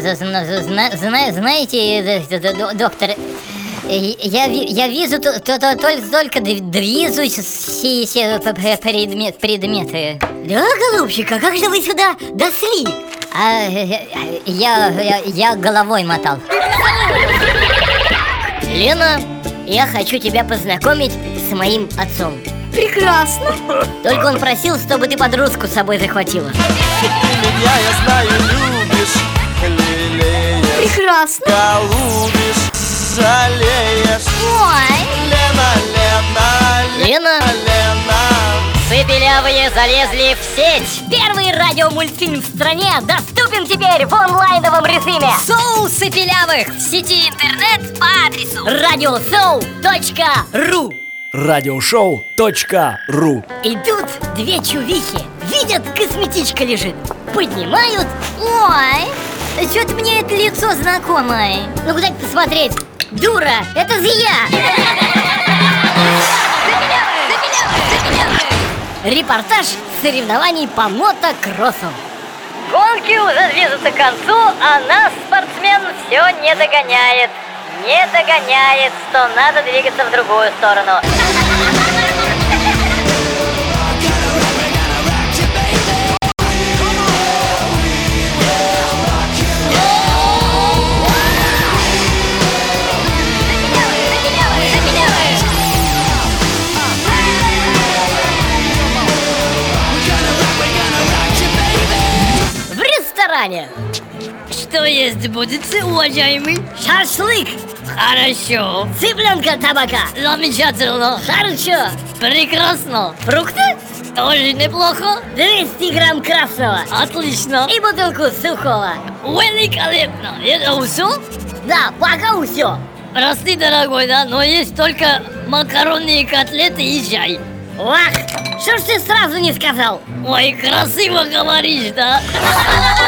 зна, зна- знаете, э, доктор, э, я, я вижу то- то- то- только, только дв- движусь все, все п- п- предмет, предметы. Да, голубчик, а как же вы сюда досли? А э, я, я, я головой мотал. Лена, я хочу тебя познакомить с моим отцом. Прекрасно. Только он просил, чтобы ты подружку с собой захватила. Прекрасно. голубишь, жалеешь. Ой! Лена, Лена, Лена, Лена. Цепелявые залезли в сеть! Первый радиомультфильм в стране доступен теперь в онлайновом режиме! Соусы пилявых в сети интернет по адресу. Радиосоу.ру Радиошоу.ру Идут две чувихи, видят, косметичка лежит, поднимают, ой, что-то мне это лицо знакомое. Ну куда посмотреть? Дура, это же я! Репортаж соревнований по мотокроссу. Гонки уже движутся к концу, а нас спортсмен все не догоняет. Не догоняет, что надо двигаться в другую сторону. Ресторане. Что есть будете, уважаемый? Шашлык. Хорошо. Цыпленка табака. Замечательно. Хорошо. Прекрасно. Фрукты? Тоже неплохо. 200 грамм красного. Отлично. И бутылку сухого. Великолепно. Это все? Да, пока все. Прости, дорогой, да, но есть только макаронные котлеты и чай. Вах, что ж ты сразу не сказал? Ой, красиво говоришь, да?